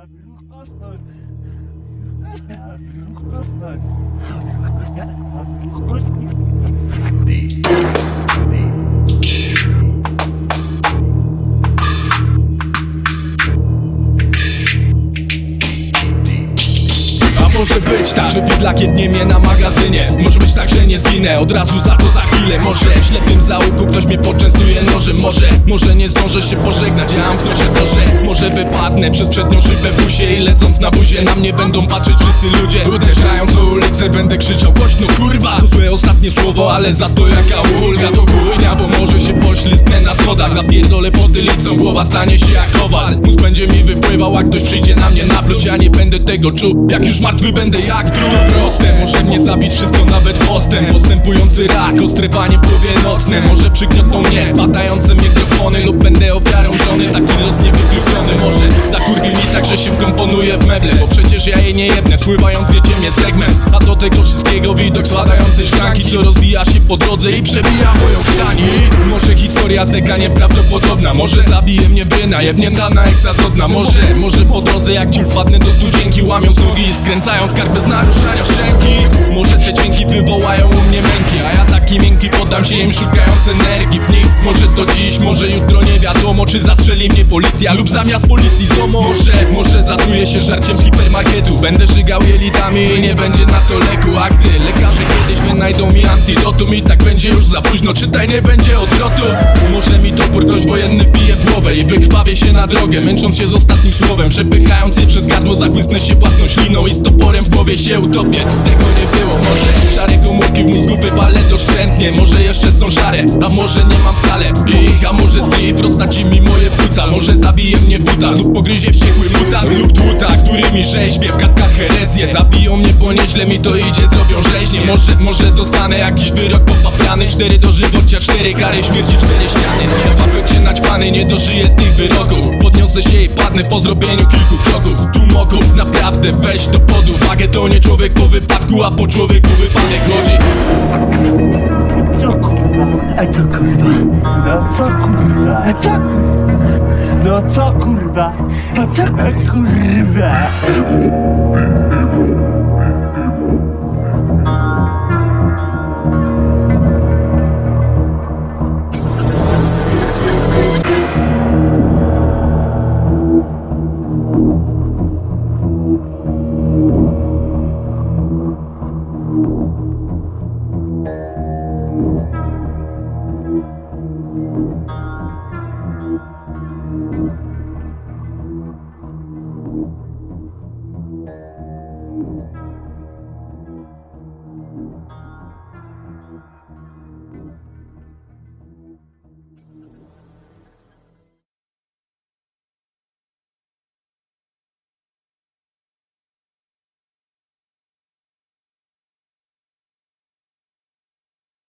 Вкусно. Вкусно. Вкусно. Może być tak, że widlak jednie mnie na magazynie. Może być tak, że nie zginę od razu za to za chwilę. Może w ślepym zaułku ktoś mnie poczęstuje nożem. Może, może nie zdążę się pożegnać, ja amknę się torze Może wypadnę przez przednią szybę w busie I lecąc na buzie. Na mnie będą patrzeć wszyscy ludzie. Uderzając o ulicę będę krzyczał głośno kurwa ostatnie słowo, ale za to jaka ulga To chujnia, bo może się poślizgnę na schodach. Zapierdolę potylicą, głowa stanie się jak kowal. Mózg będzie mi wypływał, a ktoś przyjdzie na mnie napluć. Ja nie będę tego czuł, jak już martwy będę jak drut. To proste, może mnie zabić wszystko nawet postem Postępujący rak, ostrywanie w głowie nocne. Może przygniotną mnie spadające mikrofony Lub będę ofiarą żony, taki los niewykluczony Może zakurwi mi tak, że się wkomponuję w meble Bo przecież ja jej nie jebnę, spływając wiecie mnie segment. A do tego wszystkiego widok składający szklanki Co rozwija się po drodze i przebija moją tkani Może historia z deka nieprawdopodobna Może zabije mnie bryna, jebnięta na Może, może po drodze jak ci wpadnę do studzienki Łamiąc nogi i skręcając kark bez naruszania szczęki. Może te dźwięki wywołają poddam się im szukając energii w nich. Może to dziś, może jutro nie wiadomo Czy zastrzeli mnie policja lub zamiast policji ZOMO Może, może zatruję się żarciem z hipermarketu. Będę żygał jelitami i nie będzie na to leku. A gdy lekarze kiedyś wynajdą mi antidotum I tak będzie już za późno, czytaj nie będzie odwrotu. Może mi topór gość wojenny wbije w głowę I wykrwawię się na drogę, męcząc się z ostatnim słowem Przepychając je przez gardło, zachłysnę się własną śliną I z toporem w głowie się utopię. Tego nie było, może szare komórki w mózgu wypalę doszczętnie Może jeszcze są szare, a może nie mam wcale. Ich A może zbiw rozsadzi mi moje płuca. Może zabije mnie buta lub pogryzie wściekły mutant Lub dłuta, którymi rzeźbie w kartkach herezję. Zabiją mnie, bo nieźle mi to idzie, zrobią rzeźnie. Może, może dostanę jakiś wyrok popapiany. Cztery dożywocia, cztery kary śmierci, cztery ściany. Ja w się naćpany, nie dożyję tych wyroków. Podniosę się i padnę po zrobieniu kilku kroków. Tu mogą naprawdę wejść to pod uwagę. To nie człowiek po wypadku, a po człowieku wypadek chodzi Co kurwa? A co kurwa? No co kurwa? A co kurwa? No co kurwa? A co kurwa?